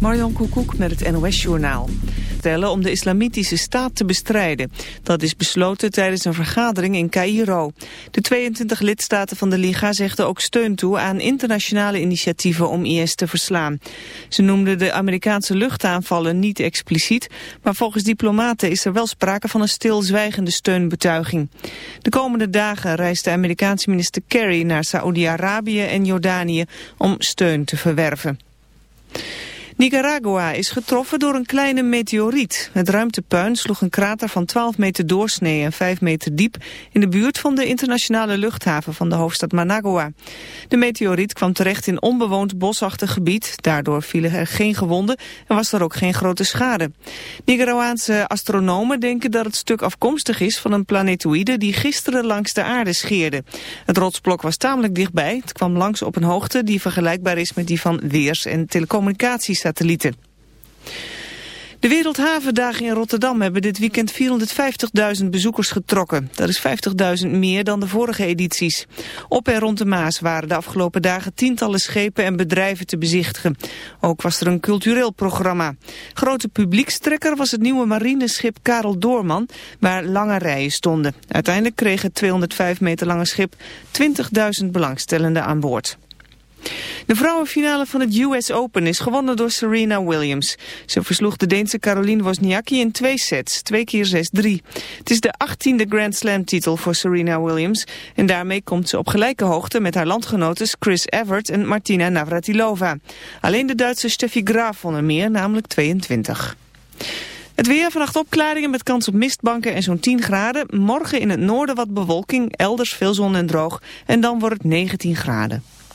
Marjan Koekoek met het NOS-journaal. ...stellen om de islamitische staat te bestrijden. Dat is besloten tijdens een vergadering in Cairo. De 22 lidstaten van de Liga zegden ook steun toe... aan internationale initiatieven om IS te verslaan. Ze noemden de Amerikaanse luchtaanvallen niet expliciet... maar volgens diplomaten is er wel sprake van een stilzwijgende steunbetuiging. De komende dagen reist de Amerikaanse minister Kerry... naar Saoedi-Arabië en Jordanië om steun te verwerven. Nicaragua is getroffen door een kleine meteoriet. Het ruimtepuin sloeg een krater van 12 meter doorsnee en 5 meter diep in de buurt van de internationale luchthaven van de hoofdstad Managua. De meteoriet kwam terecht in onbewoond bosachtig gebied. Daardoor vielen er geen gewonden en was er ook geen grote schade. Nicaraguaanse astronomen denken dat het stuk afkomstig is van een planetoïde die gisteren langs de aarde scheerde. Het rotsblok was tamelijk dichtbij. Het kwam langs op een hoogte die vergelijkbaar is met die van weers- en telecommunicaties satellieten. De Wereldhavendagen in Rotterdam hebben dit weekend 450.000 bezoekers getrokken. Dat is 50.000 meer dan de vorige edities. Op en rond de Maas waren de afgelopen dagen tientallen schepen en bedrijven te bezichtigen. Ook was er een cultureel programma. Grote publiekstrekker was het nieuwe marineschip Karel Doorman, waar lange rijen stonden. Uiteindelijk kreeg het 205 meter lange schip 20.000 belangstellenden aan boord. De vrouwenfinale van het US Open is gewonnen door Serena Williams. Ze versloeg de Deense Caroline Wozniacki in twee sets, twee keer 6-3. Het is de achttiende Grand Slam titel voor Serena Williams. En daarmee komt ze op gelijke hoogte met haar landgenotes Chris Evert en Martina Navratilova. Alleen de Duitse Steffi Graf won er meer, namelijk 22. Het weer, vannacht opklaringen met kans op mistbanken en zo'n 10 graden. Morgen in het noorden wat bewolking, elders veel zon en droog. En dan wordt het 19 graden.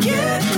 get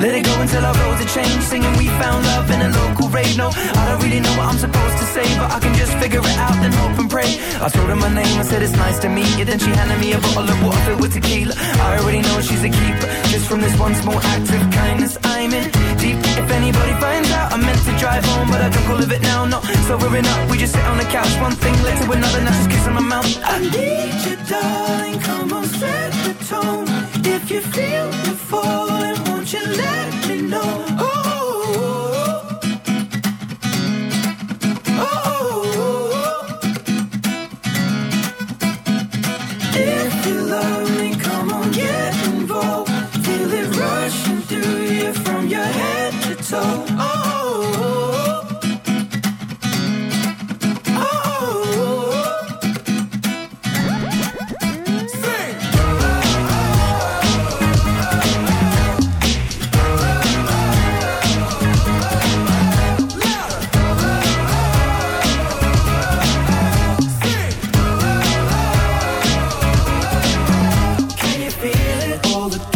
Let it go until our roads are changed. Singing we found love in a local rave. No, I don't really know what I'm supposed to say But I can just figure it out and hope and pray. I told her my name, I said it's nice to meet you. Then she handed me a bottle of water filled with tequila. I already know she's a keeper Just from this one small act of kindness. I'm in deep. If anybody finds out I meant to drive home But I don't call it now, no Sobering up, we just sit on the couch One thing led to another, now just kissing my mouth. I need you darling, come on set the tone. If you feel the won't you let me know all the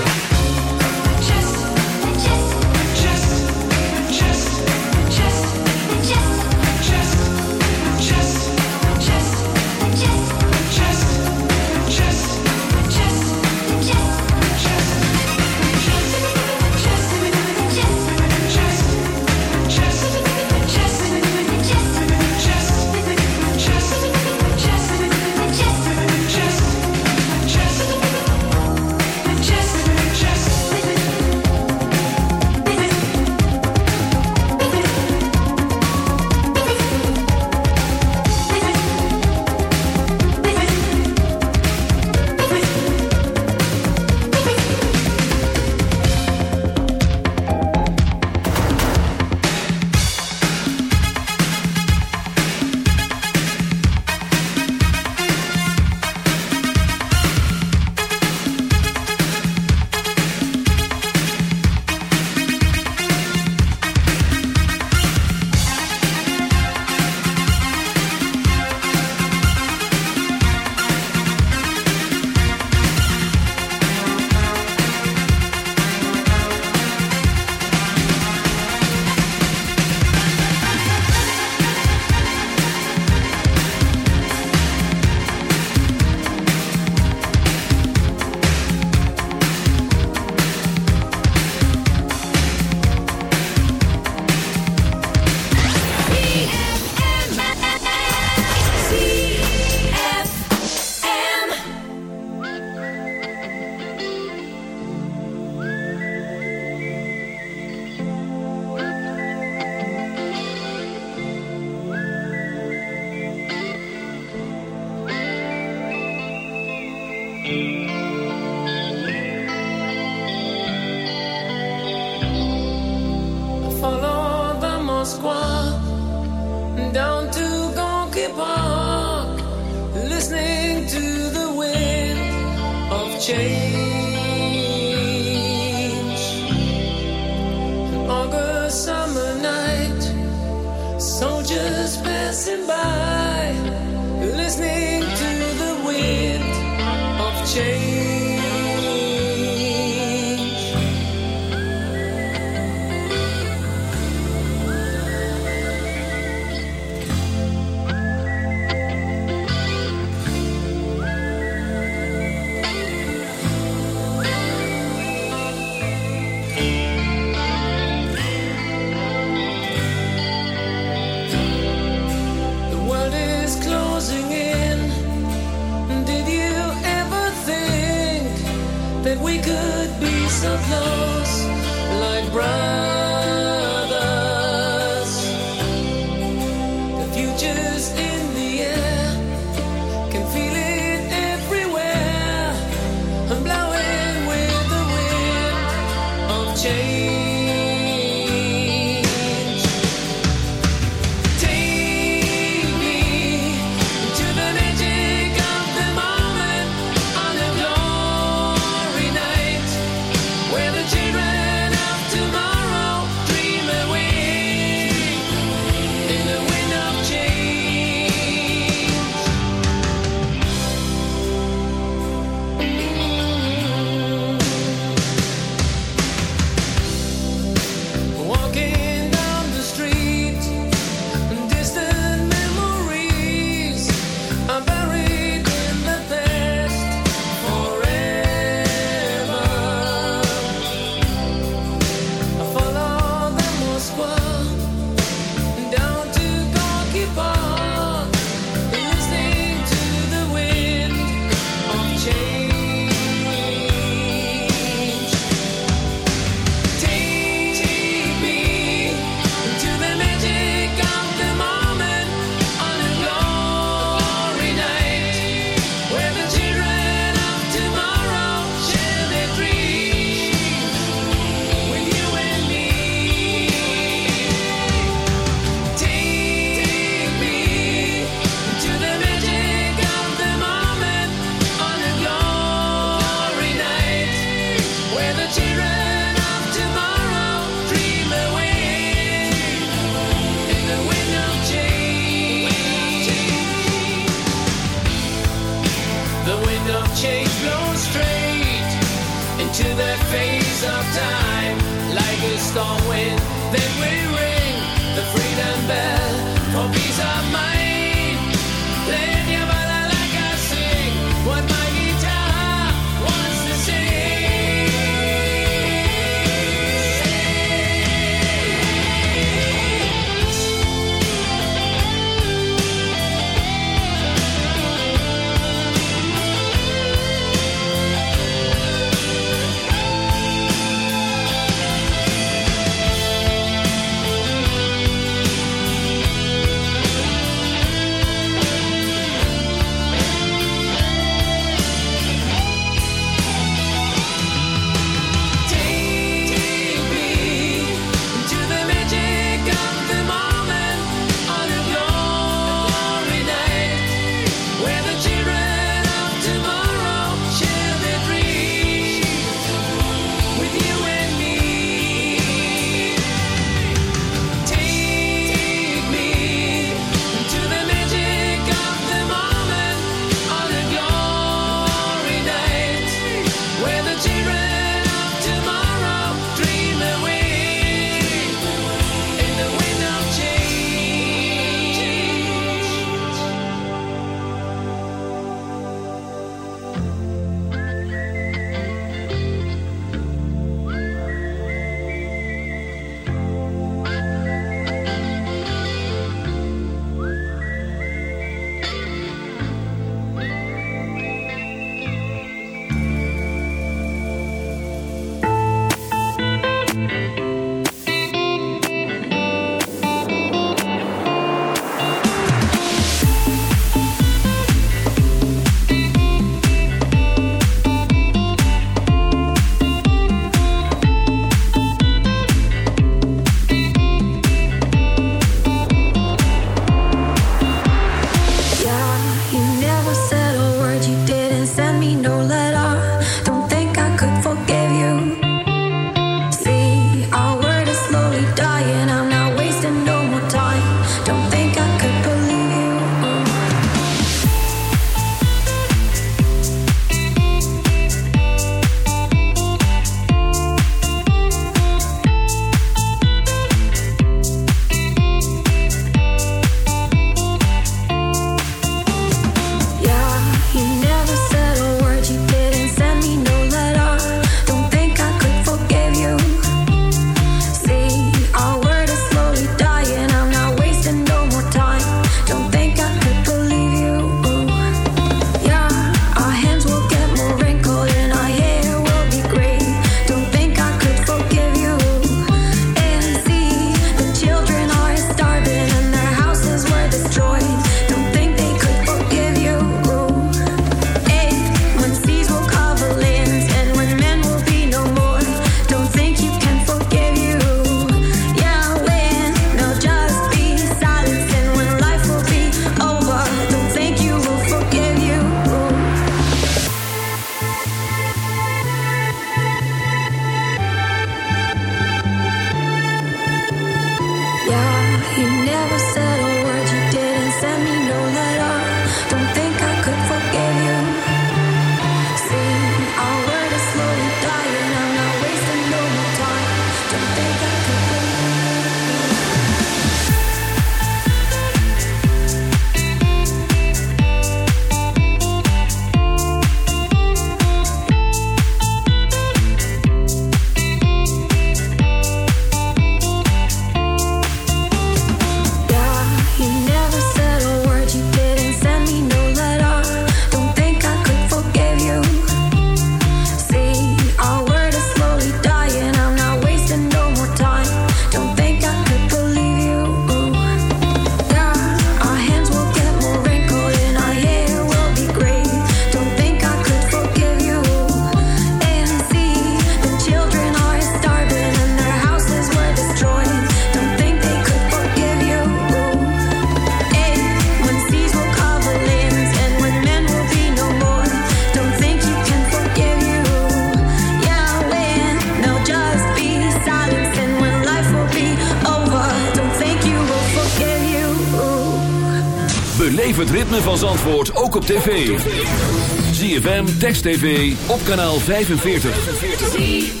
Text TV op kanaal 45. 45.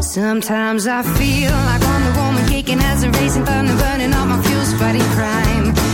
Sometimes I feel like I'm the woman kicking as a racing thunder, burning all my fuels, fighting crime.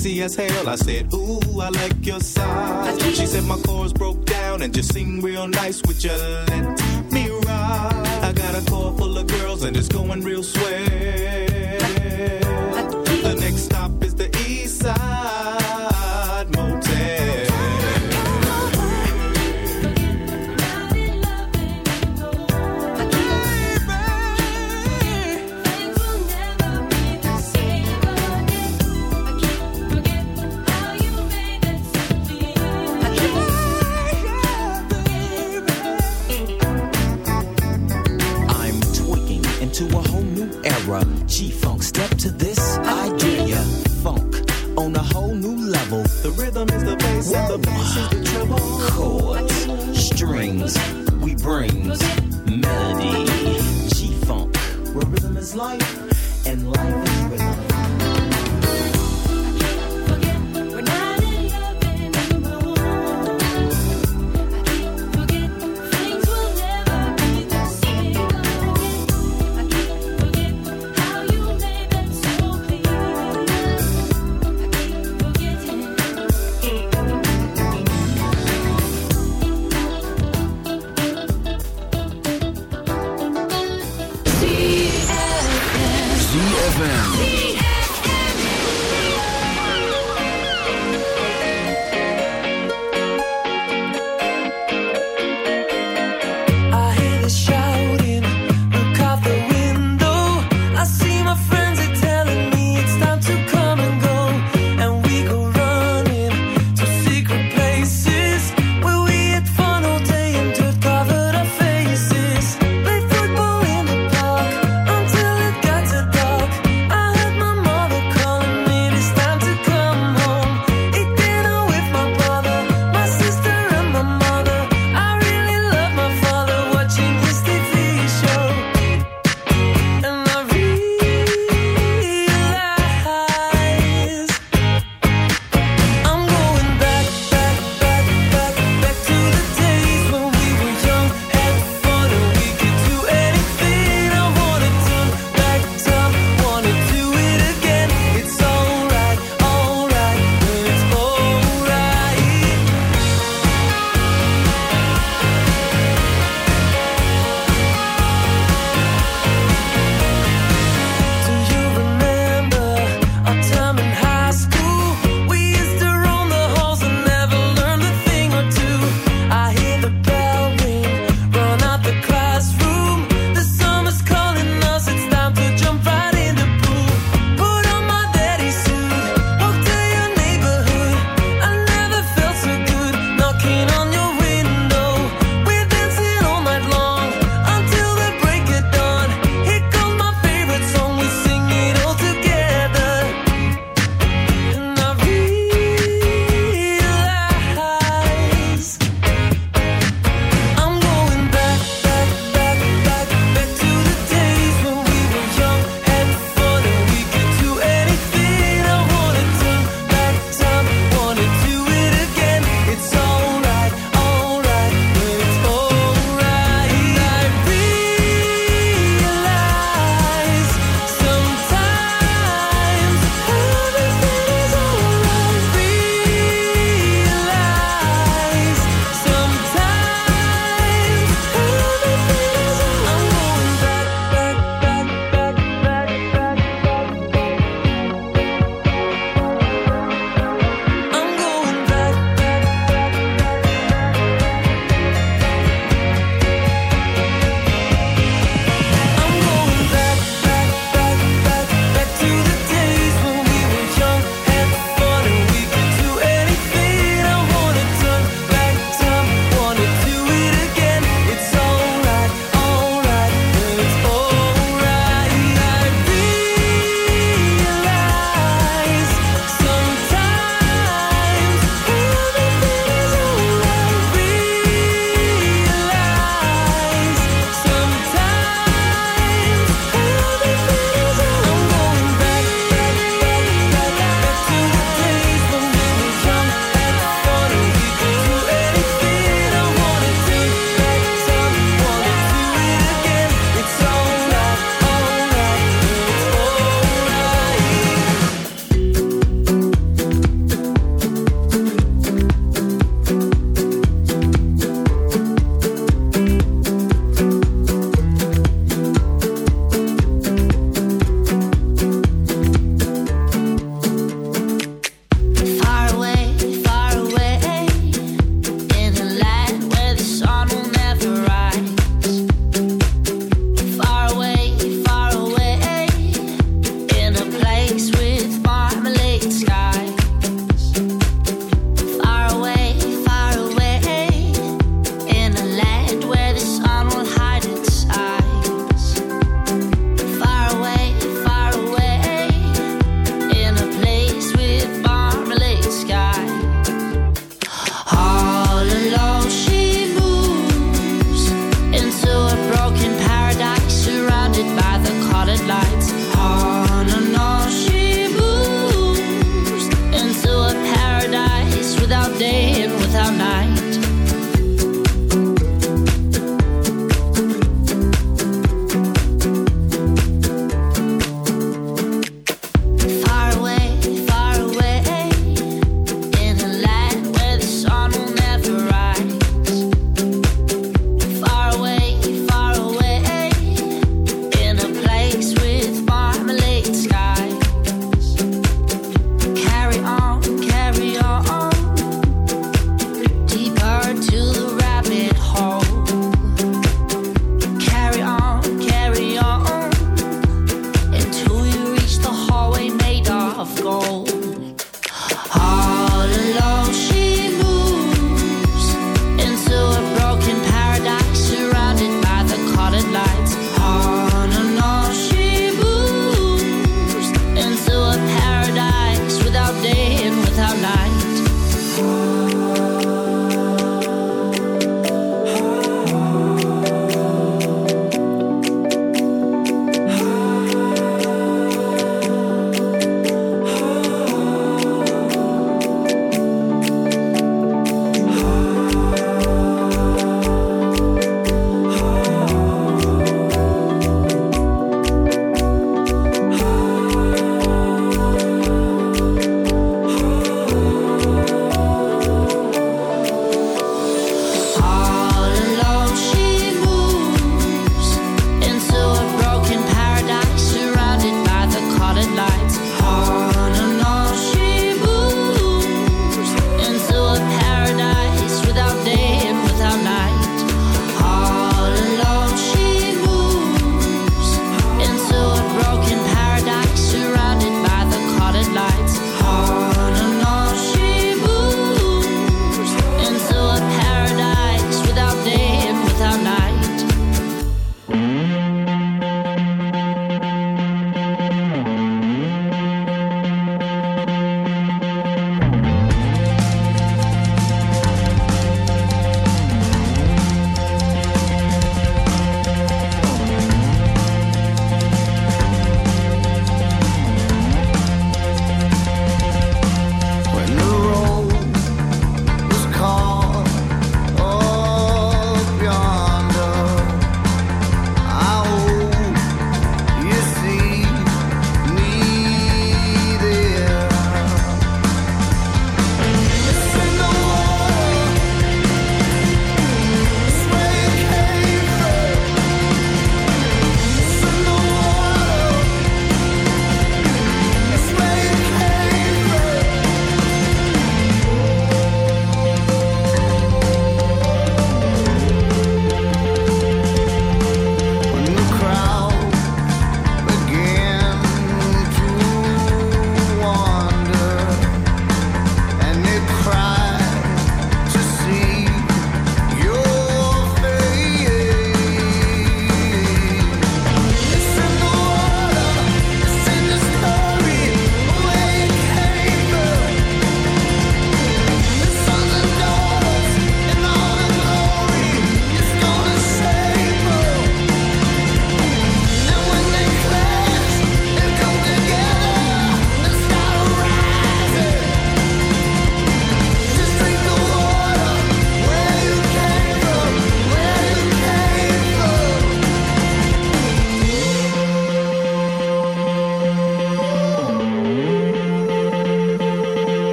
sexy as hell. I said, Ooh, I like your size. She said my chords broke down and just sing real nice. Would you let me ride? I got a car full of girls and it's going real swell. To a whole new era. G Funk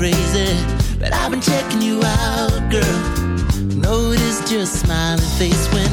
crazy, but I've been checking you out, girl. Notice your smiling face when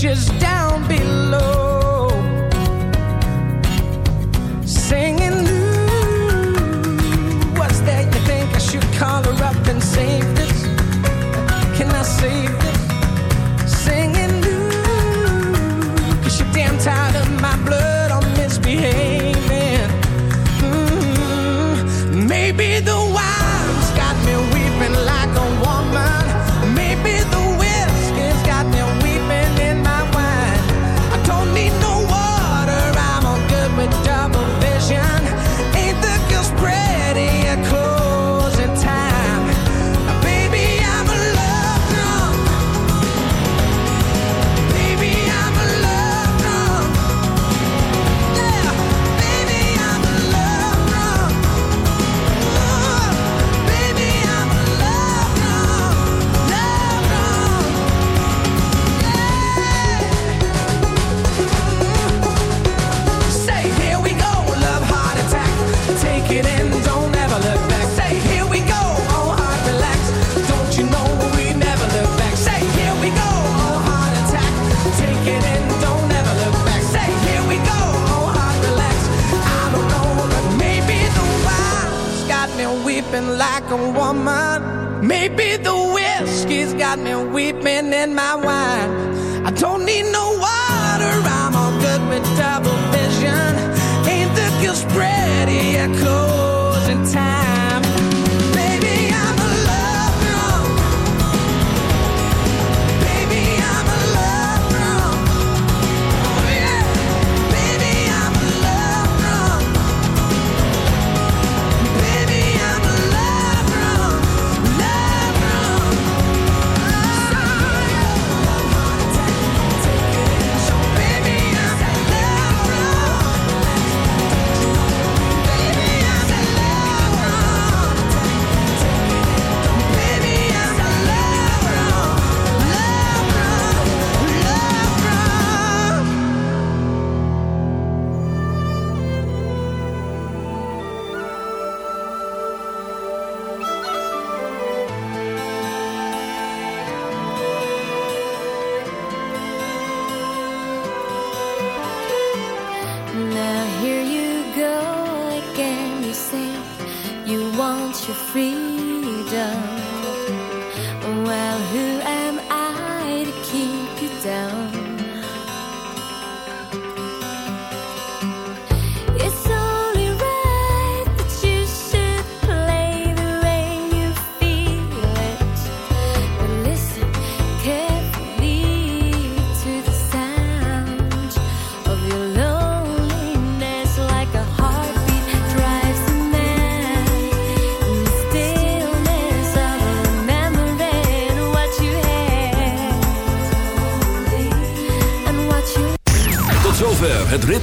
pushes down